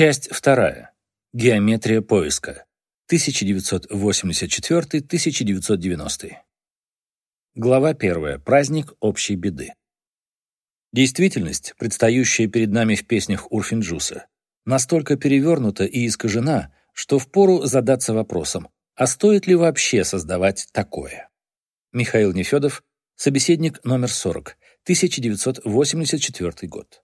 Часть вторая. Геометрия поиска. 1984-1990. Глава первая. Праздник общей беды. Действительность, предстающая перед нами в песнях Урфинджуса, настолько перевернута и искажена, что впору задаться вопросом, а стоит ли вообще создавать такое? Михаил Нефедов, собеседник номер 40, 1984 год.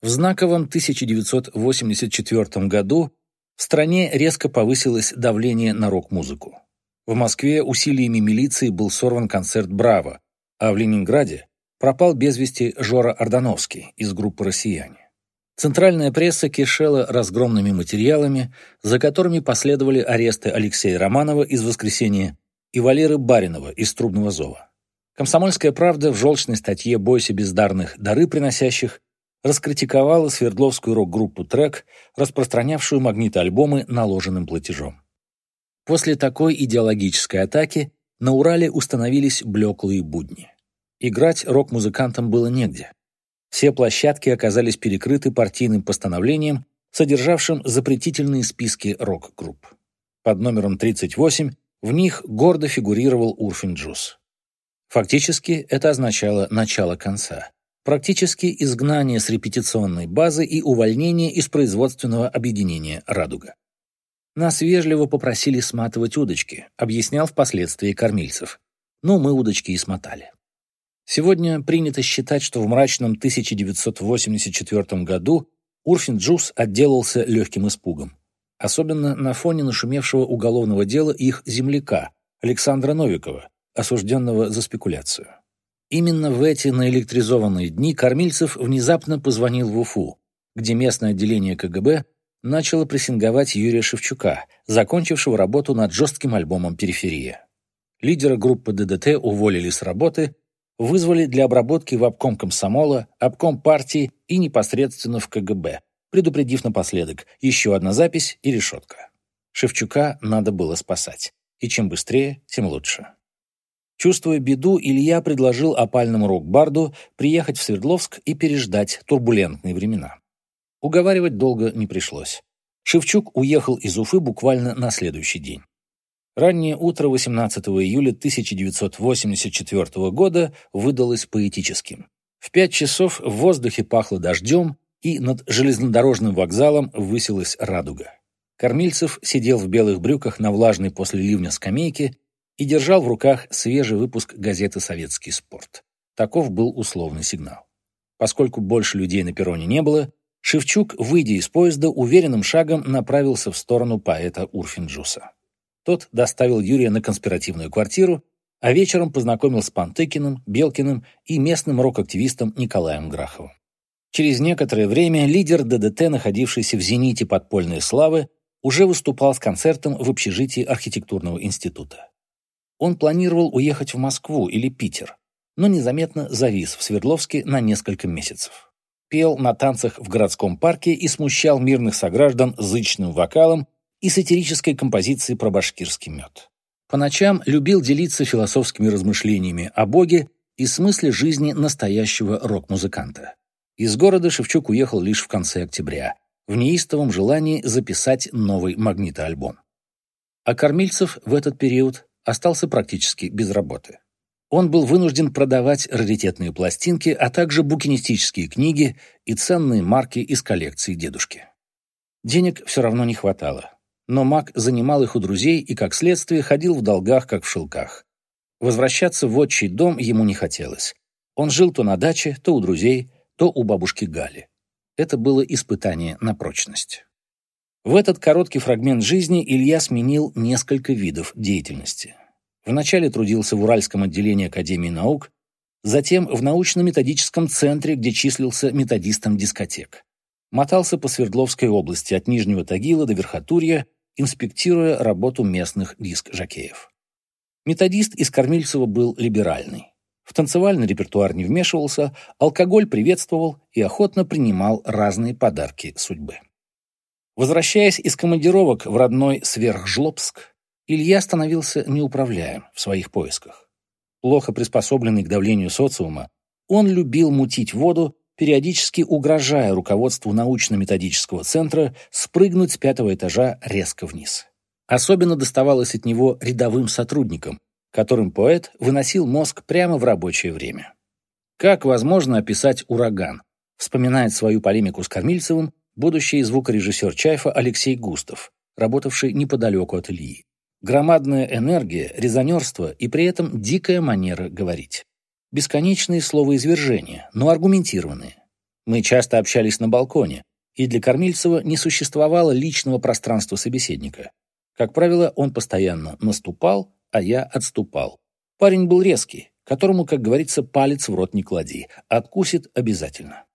В знаковом 1984 году в стране резко повысилось давление на рок-музыку. В Москве усилиями милиции был сорван концерт «Браво», а в Ленинграде пропал без вести Жора Ордановский из группы «Россияне». Центральная пресса кишела разгромными материалами, за которыми последовали аресты Алексея Романова из «Воскресенья» и Валеры Баринова из «Трубного зова». «Комсомольская правда» в желчной статье «Бойся бездарных, дары приносящих» раскритиковала Свердловскую рок-группу «Трек», распространявшую магнитоальбомы наложенным платежом. После такой идеологической атаки на Урале установились блеклые будни. Играть рок-музыкантам было негде. Все площадки оказались перекрыты партийным постановлением, содержавшим запретительные списки рок-групп. Под номером 38 в них гордо фигурировал Урфин Джуз. Фактически это означало начало конца практически изгнание с репетиционной базы и увольнение из производственного объединения «Радуга». Нас вежливо попросили сматывать удочки, объяснял впоследствии кормильцев. Ну, мы удочки и смотали. Сегодня принято считать, что в мрачном 1984 году Урфин Джус отделался легким испугом. Особенно на фоне нашумевшего уголовного дела их земляка, Александра Новикова, осужденного за спекуляцию. Именно в эти наэлектризованные дни Кормильцев внезапно позвонил в Уфу, где местное отделение КГБ начало прессинговать Юрия Шевчука, закончившего работу над жестким альбомом «Периферия». Лидера группы ДДТ уволили с работы, вызвали для обработки в обком комсомола, обком партии и непосредственно в КГБ, предупредив напоследок еще одна запись и решетка. Шевчука надо было спасать. И чем быстрее, тем лучше. Чувствуя беду, Илья предложил опальному рок-барду приехать в Свердловск и переждать турбулентные времена. Уговаривать долго не пришлось. Шевчук уехал из Уфы буквально на следующий день. Раннее утро 18 июля 1984 года выдалось поэтическим. В пять часов в воздухе пахло дождем, и над железнодорожным вокзалом высилась радуга. Кормильцев сидел в белых брюках на влажной после ливня скамейке и держал в руках свежий выпуск газеты «Советский спорт». Таков был условный сигнал. Поскольку больше людей на перроне не было, Шевчук, выйдя из поезда, уверенным шагом направился в сторону поэта Урфинджуса. Тот доставил Юрия на конспиративную квартиру, а вечером познакомил с Пантыкиным, Белкиным и местным рок-активистом Николаем Граховым. Через некоторое время лидер ДДТ, находившийся в зените подпольной славы, уже выступал с концертом в общежитии архитектурного института. Он планировал уехать в Москву или Питер, но незаметно завис в Свердловске на несколько месяцев. Пел на танцах в городском парке и смущал мирных сограждан зычным вокалом и сатирической композицией про башкирский мед. По ночам любил делиться философскими размышлениями о Боге и смысле жизни настоящего рок-музыканта. Из города Шевчук уехал лишь в конце октября, в неистовом желании записать новый магнитоальбом. А Кормильцев в этот период остался практически без работы. Он был вынужден продавать раритетные пластинки, а также букинистические книги и ценные марки из коллекции дедушки. Денег все равно не хватало, но Мак занимал их у друзей и, как следствие, ходил в долгах, как в шелках. Возвращаться в отчий дом ему не хотелось. Он жил то на даче, то у друзей, то у бабушки Гали. Это было испытание на прочность. В этот короткий фрагмент жизни Илья сменил несколько видов деятельности. Вначале трудился в Уральском отделении Академии наук, затем в научно-методическом центре, где числился методистом дискотек. Мотался по Свердловской области от Нижнего Тагила до Верхотурья, инспектируя работу местных диск-жокеев. Методист из Кормильцева был либеральный. В танцевальный репертуар не вмешивался, алкоголь приветствовал и охотно принимал разные подарки судьбы. Возвращаясь из командировок в родной Сверхжлобск, Илья становился неуправляем в своих поисках. Плохо приспособленный к давлению социума, он любил мутить воду, периодически угрожая руководству научно-методического центра спрыгнуть с пятого этажа резко вниз. Особенно доставалось от него рядовым сотрудникам, которым поэт выносил мозг прямо в рабочее время. Как возможно описать ураган? Вспоминает свою полемику с Кормильцевым будущий звукорежиссер Чайфа Алексей Густов, работавший неподалеку от Ильи. Громадная энергия, резонерство и при этом дикая манера говорить. Бесконечные словоизвержения, но аргументированные. Мы часто общались на балконе, и для Кормильцева не существовало личного пространства собеседника. Как правило, он постоянно наступал, а я отступал. Парень был резкий, которому, как говорится, палец в рот не клади, откусит обязательно.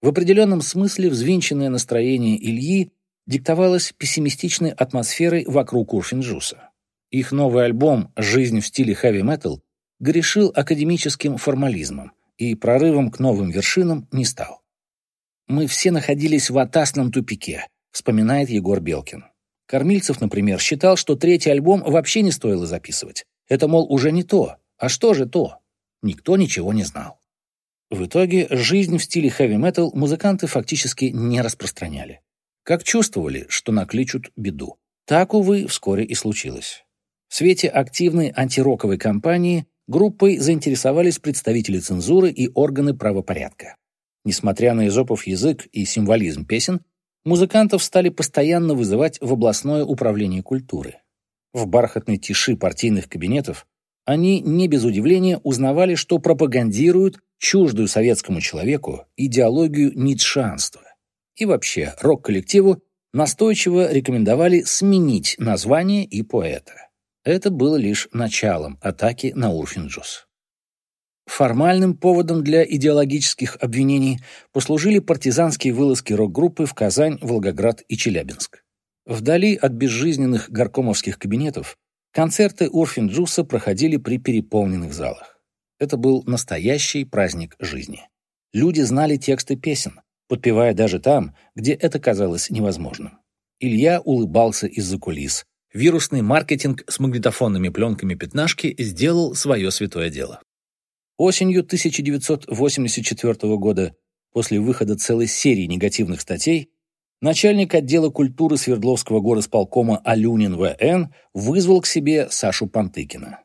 В определенном смысле взвинченное настроение Ильи диктовалось пессимистичной атмосферой вокруг Урфинджуса. Их новый альбом «Жизнь в стиле хэви-метал» грешил академическим формализмом и прорывом к новым вершинам не стал. «Мы все находились в атасном тупике», — вспоминает Егор Белкин. Кормильцев, например, считал, что третий альбом вообще не стоило записывать. Это, мол, уже не то. А что же то? Никто ничего не знал. В итоге жизнь в стиле хэви-метал музыканты фактически не распространяли. Как чувствовали, что накличут беду. Так, увы, вскоре и случилось. В свете активной антироковой кампании группой заинтересовались представители цензуры и органы правопорядка. Несмотря на изопов язык и символизм песен, музыкантов стали постоянно вызывать в областное управление культуры. В бархатной тиши партийных кабинетов они не без удивления узнавали, что пропагандируют чуждую советскому человеку идеологию ницшанства. И вообще рок-коллективу настойчиво рекомендовали сменить название и поэта. Это было лишь началом атаки на Урфинджус. Формальным поводом для идеологических обвинений послужили партизанские вылазки рок-группы в Казань, Волгоград и Челябинск. Вдали от безжизненных горкомовских кабинетов концерты Урфинджуса проходили при переполненных залах. Это был настоящий праздник жизни. Люди знали тексты песен, подпевая даже там, где это казалось невозможным. Илья улыбался из-за кулис, вирусный маркетинг с магнитофонными пленками пятнашки сделал свое святое дело. Осенью 1984 года, после выхода целой серии негативных статей, начальник отдела культуры Свердловского горосполкома Алюнин В.Н. вызвал к себе Сашу Пантыкина.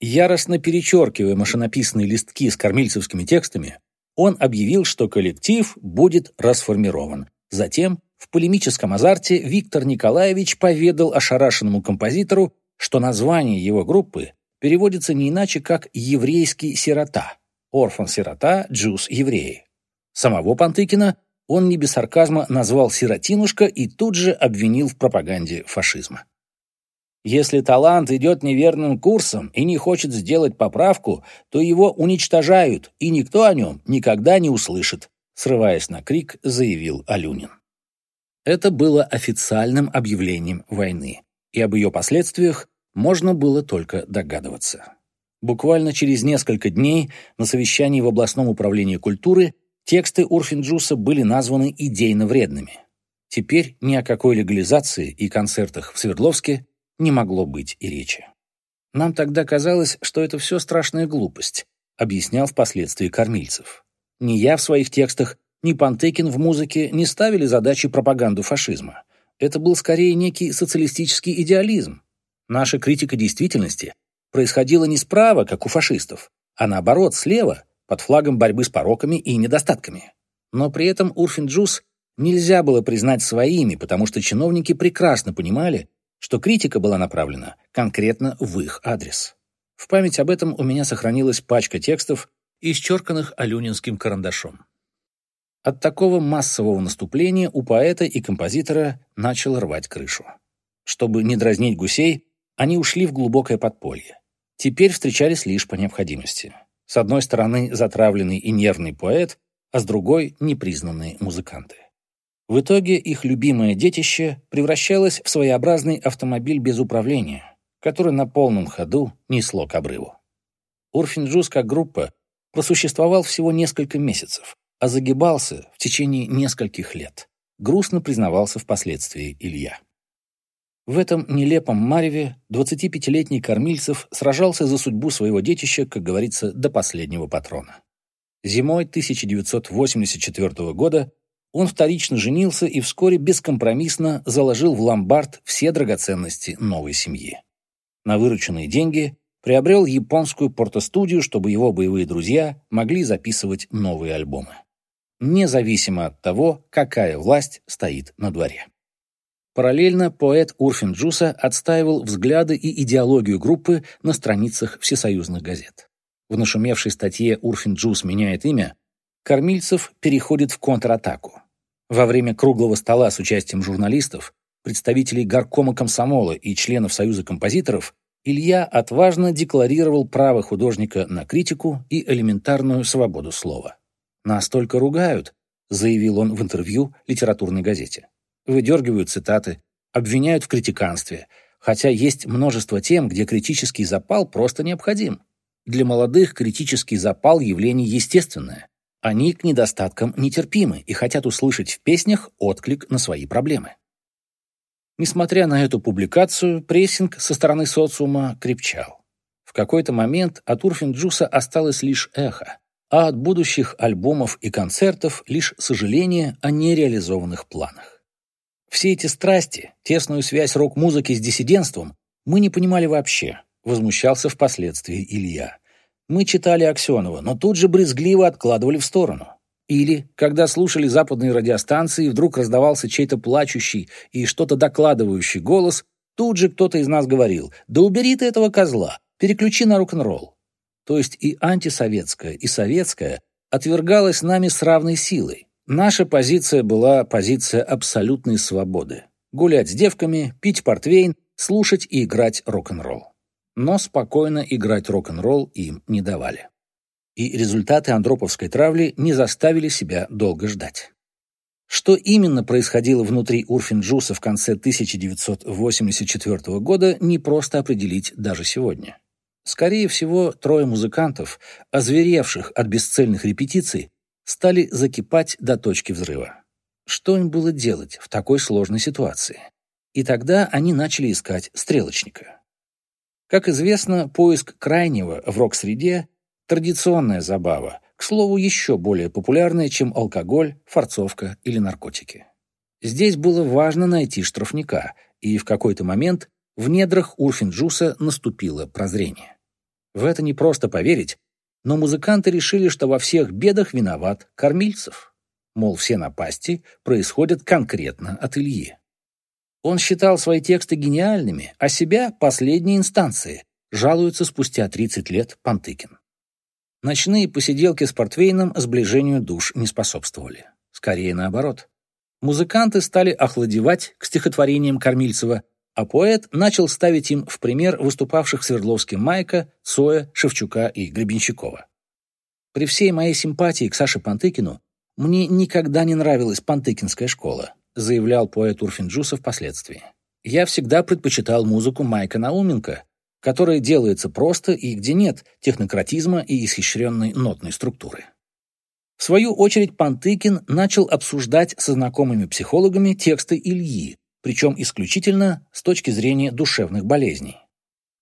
Яростно перечеркивая машинописные листки с кормильцевскими текстами, он объявил, что коллектив будет расформирован. Затем в полемическом азарте Виктор Николаевич поведал ошарашенному композитору, что название его группы переводится не иначе, как «еврейский сирота» – «орфан-сирота», «джуз-евреи». Самого Пантыкина он не без сарказма назвал «сиротинушка» и тут же обвинил в пропаганде фашизма. Если талант идет неверным курсом и не хочет сделать поправку, то его уничтожают, и никто о нем никогда не услышит, срываясь на крик, заявил Алюнин. Это было официальным объявлением войны, и об ее последствиях можно было только догадываться. Буквально через несколько дней на совещании в областном управлении культуры тексты Урфинджуса были названы идейно вредными. Теперь ни о какой легализации и концертах в Свердловске не могло быть и речи. Нам тогда казалось, что это все страшная глупость, объяснял впоследствии Кормильцев. Ни я в своих текстах, ни Пантекин в музыке не ставили задачи пропаганду фашизма. Это был скорее некий социалистический идеализм. Наша критика действительности происходила не справа, как у фашистов, а наоборот, слева, под флагом борьбы с пороками и недостатками. Но при этом Урфинджус нельзя было признать своими, потому что чиновники прекрасно понимали, что критика была направлена конкретно в их адрес. В память об этом у меня сохранилась пачка текстов, исчерканных алюнинским карандашом. От такого массового наступления у поэта и композитора начал рвать крышу. Чтобы не дразнить гусей, они ушли в глубокое подполье. Теперь встречались лишь по необходимости. С одной стороны затравленный и нервный поэт, а с другой — непризнанные музыканты. В итоге их любимое детище превращалось в своеобразный автомобиль без управления, который на полном ходу несло к обрыву. Урфинджус как группа просуществовал всего несколько месяцев, а загибался в течение нескольких лет. Грустно признавался впоследствии Илья. В этом нелепом мареве 25-летний Кормильцев сражался за судьбу своего детища, как говорится, до последнего патрона. Зимой 1984 года он вторично женился и вскоре бескомпромиссно заложил в ломбард все драгоценности новой семьи. На вырученные деньги приобрел японскую портостудию, чтобы его боевые друзья могли записывать новые альбомы. Независимо от того, какая власть стоит на дворе. Параллельно поэт Урфин Джуса отстаивал взгляды и идеологию группы на страницах всесоюзных газет. В нашумевшей статье «Урфин Джус меняет имя» Кормильцев переходит в контратаку. Во время круглого стола с участием журналистов, представителей горкома комсомола и членов Союза композиторов Илья отважно декларировал право художника на критику и элементарную свободу слова. «Нас только ругают», — заявил он в интервью литературной газете выдергивают цитаты, обвиняют в критиканстве, хотя есть множество тем, где критический запал просто необходим. Для молодых критический запал – явление естественное. Они к недостаткам нетерпимы и хотят услышать в песнях отклик на свои проблемы. Несмотря на эту публикацию, прессинг со стороны социума крепчал. В какой-то момент от Урфинджуса осталось лишь эхо, а от будущих альбомов и концертов лишь сожаление о нереализованных планах. Все эти страсти, тесную связь рок-музыки с диссидентством мы не понимали вообще, возмущался впоследствии Илья. Мы читали Аксенова, но тут же брезгливо откладывали в сторону. Или, когда слушали западные радиостанции, вдруг раздавался чей-то плачущий и что-то докладывающий голос, тут же кто-то из нас говорил «Да убери ты этого козла, переключи на рок-н-ролл». То есть и антисоветское, и советское отвергалось нами с равной силой. Наша позиция была позиция абсолютной свободы. Гулять с девками, пить портвейн, слушать и играть рок-н-ролл. Но спокойно играть рок-н-ролл им не давали. И результаты андроповской травли не заставили себя долго ждать. Что именно происходило внутри Урфинджуса в конце 1984 года, не просто определить даже сегодня. Скорее всего, трое музыкантов, озверевших от бесцельных репетиций, стали закипать до точки взрыва. Что им было делать в такой сложной ситуации? И тогда они начали искать стрелочника. Как известно, поиск крайнего в рок-среде – традиционная забава, к слову, еще более популярная, чем алкоголь, форцовка или наркотики. Здесь было важно найти штрафника, и в какой-то момент в недрах Урфинджуса наступило прозрение. В это не просто поверить, но музыканты решили, что во всех бедах виноват Кормильцев. Мол, все напасти происходят конкретно от Ильи. Он считал свои тексты гениальными, а себя – последней инстанцией, жалуется спустя 30 лет Пантыкин. Ночные посиделки с портвейном сближению душ не способствовали. Скорее наоборот. Музыканты стали охладевать к стихотворениям Кормильцева – а поэт начал ставить им в пример выступавших в Свердловске Майка, Цоя, Шевчука и Гребенщикова. При всей моей симпатии к Саше Пантыкину мне никогда не нравилась Пантыкинская школа, заявлял поэт Урфинджуса впоследствии. Я всегда предпочитал музыку Майка Науменко, которая делается просто и где нет технократизма и исхищренной нотной структуры. В свою очередь Пантыкин начал обсуждать со знакомыми психологами тексты Ильи, причем исключительно с точки зрения душевных болезней.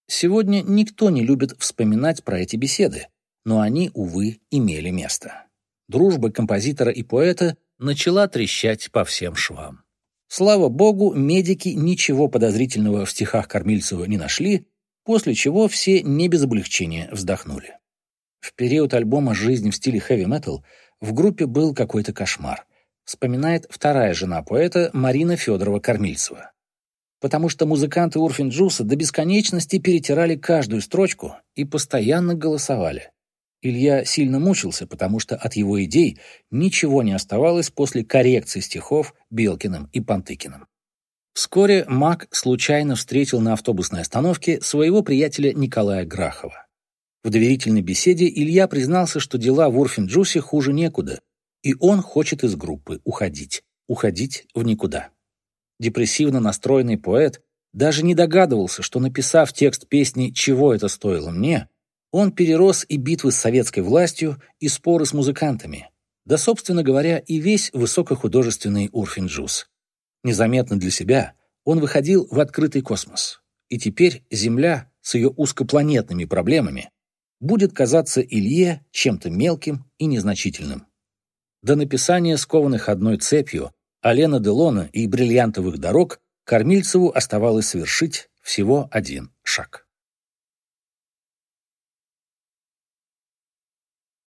Сегодня никто не любит вспоминать про эти беседы, но они, увы, имели место. Дружба композитора и поэта начала трещать по всем швам. Слава богу, медики ничего подозрительного в стихах Кормильцева не нашли, после чего все не без облегчения вздохнули. В период альбома «Жизнь в стиле хэви-метал» в группе был какой-то кошмар вспоминает вторая жена поэта Марина Федорова-Кормильцева. Потому что музыканты Урфин Джуса до бесконечности перетирали каждую строчку и постоянно голосовали. Илья сильно мучился, потому что от его идей ничего не оставалось после коррекции стихов Белкиным и Пантыкиным. Вскоре Мак случайно встретил на автобусной остановке своего приятеля Николая Грахова. В доверительной беседе Илья признался, что дела в Урфин-Джусе хуже некуда, и он хочет из группы уходить, уходить в никуда. Депрессивно настроенный поэт даже не догадывался, что, написав текст песни «Чего это стоило мне», он перерос и битвы с советской властью, и споры с музыкантами, да, собственно говоря, и весь высокохудожественный Урфинджус. Незаметно для себя он выходил в открытый космос. И теперь Земля с ее узкопланетными проблемами будет казаться Илье чем-то мелким и незначительным. До написания скованных одной цепью Алена Делона и бриллиантовых дорог Кормильцеву оставалось совершить всего один шаг.